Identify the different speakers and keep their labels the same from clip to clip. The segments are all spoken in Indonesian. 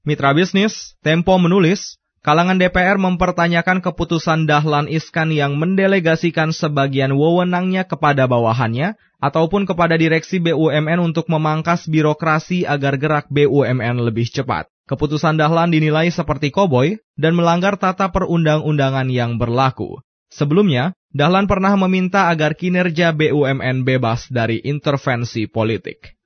Speaker 1: Mitra bisnis, Tempo menulis, kalangan DPR mempertanyakan keputusan Dahlan Iskan yang mendelegasikan sebagian wewenangnya kepada bawahannya ataupun kepada direksi BUMN untuk memangkas birokrasi agar gerak BUMN lebih cepat. Keputusan Dahlan dinilai seperti koboi dan melanggar tata perundang-undangan yang berlaku. Sebelumnya, Dahlan pernah meminta agar kinerja BUMN bebas dari intervensi politik.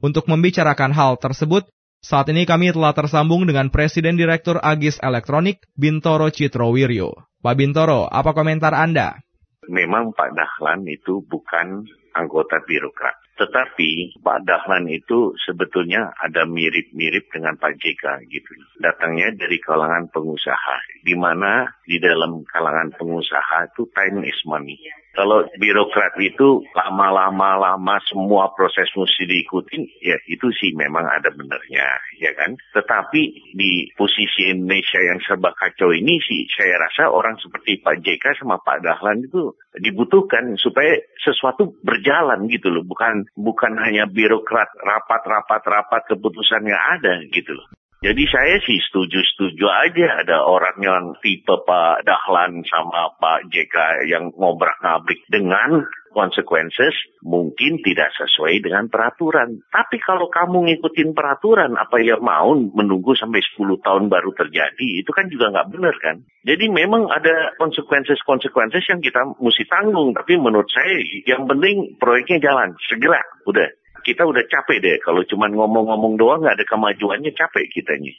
Speaker 1: Untuk membicarakan hal tersebut, saat ini kami telah tersambung dengan Presiden Direktur Agis Elektronik, Bintoro Citrowiryo. Pak Bintoro, apa komentar Anda?
Speaker 2: Memang Pak Dahlan itu bukan anggota birokrat. Tetapi Pak Dahlan itu sebetulnya ada mirip-mirip dengan Pak JK gitu. Datangnya dari kalangan pengusaha, di mana di dalam kalangan pengusaha itu time is money. Kalau birokrat itu lama-lama lama semua proses mesti diikutin, ya itu sih memang ada benernya, ya kan. Tetapi di posisi Indonesia yang serba kacau ini sih, saya rasa orang seperti Pak JK sama Pak Dahlan itu dibutuhkan supaya sesuatu berjalan gitu loh, bukan bukan hanya birokrat rapat-rapat-rapat keputusan yang ada gitu loh. Jadi saya sih setuju-setuju aja ada orang yang tipe Pak Dahlan sama Pak JK yang ngobrak-ngabrik dengan consequences mungkin tidak sesuai dengan peraturan. Tapi kalau kamu ngikutin peraturan, apa yang mau menunggu sampai 10 tahun baru terjadi, itu kan juga nggak benar kan. Jadi memang ada consequences-consequences yang kita mesti tanggung. Tapi menurut saya yang penting proyeknya jalan, segera, udah kita udah capek deh kalau cuma ngomong-ngomong doang nggak ada kemajuannya capek kitanya.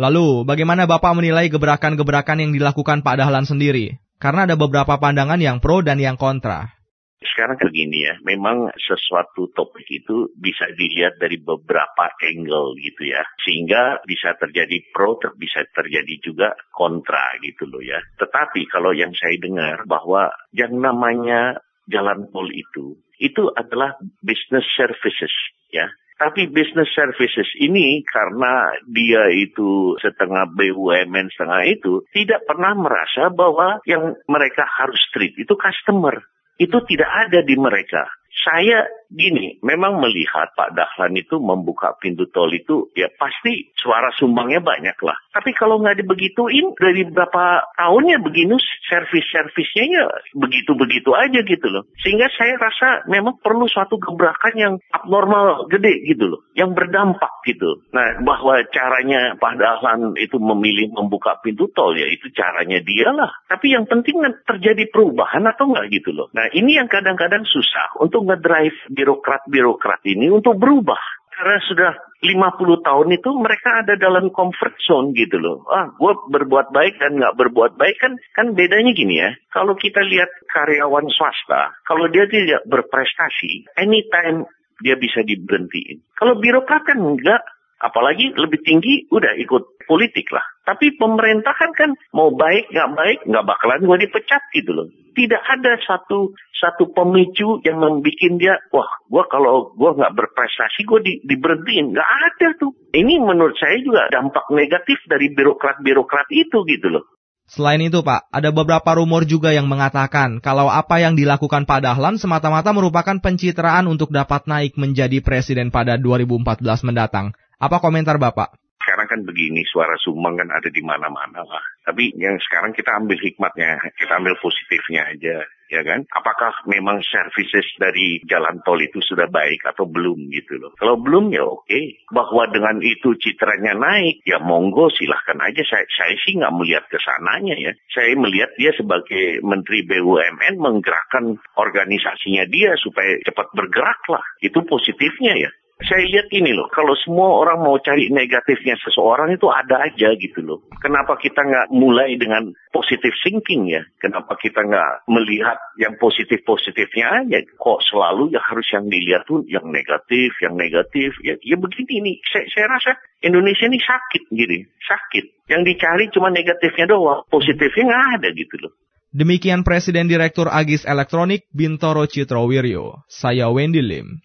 Speaker 1: Lalu, bagaimana Bapak menilai gebrakan-gebrakan yang dilakukan Pak Dahlan sendiri? Karena ada beberapa pandangan yang pro dan yang kontra.
Speaker 2: Sekarang begini ya, memang sesuatu topik itu bisa dilihat dari beberapa angle gitu ya. Sehingga bisa terjadi pro, bisa terjadi juga kontra gitu loh ya. Tetapi kalau yang saya dengar bahwa yang namanya jalan tol itu itu adalah business services ya. Tapi business services ini karena dia itu setengah BUMN setengah itu tidak pernah merasa bahwa yang mereka harus treat itu customer. Itu tidak ada di mereka. Saya gini, memang melihat Pak Dahlan itu membuka pintu tol itu ya pasti suara sumbangnya banyak lah. Tapi kalau nggak dibegituin dari berapa tahunnya begini servis-servisnya ya begitu-begitu aja gitu loh. Sehingga saya rasa memang perlu suatu gebrakan yang abnormal gede gitu loh. Yang berdampak gitu. Nah bahwa caranya Pak Dahlan itu memilih membuka pintu tol ya itu caranya dia lah. Tapi yang penting kan terjadi perubahan atau enggak gitu loh. Nah ini yang kadang-kadang susah untuk ngedrive birokrat-birokrat ini untuk berubah. Karena sudah 50 tahun itu mereka ada dalam comfort zone gitu loh. Ah, gue berbuat baik dan nggak berbuat baik kan kan bedanya gini ya. Kalau kita lihat karyawan swasta, kalau dia tidak berprestasi, anytime dia bisa diberhentiin. Kalau birokrat kan enggak, apalagi lebih tinggi udah ikut politik lah. Tapi pemerintahan kan mau baik nggak baik nggak bakalan gue dipecat gitu loh tidak ada satu satu pemicu yang membuat dia wah gua kalau gua nggak berprestasi gua di, diberhentiin nggak ada tuh ini menurut saya juga dampak negatif dari birokrat-birokrat itu gitu loh
Speaker 1: Selain itu Pak, ada beberapa rumor juga yang mengatakan kalau apa yang dilakukan Pak Dahlan semata-mata merupakan pencitraan untuk dapat naik menjadi presiden pada 2014 mendatang. Apa komentar Bapak?
Speaker 2: Kan begini, suara sumbang kan ada di mana-mana lah. Tapi yang sekarang kita ambil hikmatnya, kita ambil positifnya aja, ya kan? Apakah memang services dari jalan tol itu sudah baik atau belum gitu loh. Kalau belum ya oke. Bahwa dengan itu citranya naik, ya monggo silahkan aja. Saya, saya sih nggak melihat ke sananya ya. Saya melihat dia sebagai Menteri BUMN menggerakkan organisasinya dia supaya cepat bergerak lah. Itu positifnya ya saya lihat ini loh, kalau semua orang mau cari negatifnya seseorang itu ada aja gitu loh. Kenapa kita nggak mulai dengan positive thinking ya? Kenapa kita nggak melihat yang positif-positifnya aja? Kok selalu ya harus yang dilihat tuh yang negatif, yang negatif. Ya, ya begini nih, saya, saya rasa Indonesia ini sakit gini, sakit. Yang dicari cuma negatifnya doang, positifnya nggak ada gitu loh.
Speaker 1: Demikian Presiden Direktur Agis Elektronik Bintoro Citrowiryo. Saya Wendy Lim.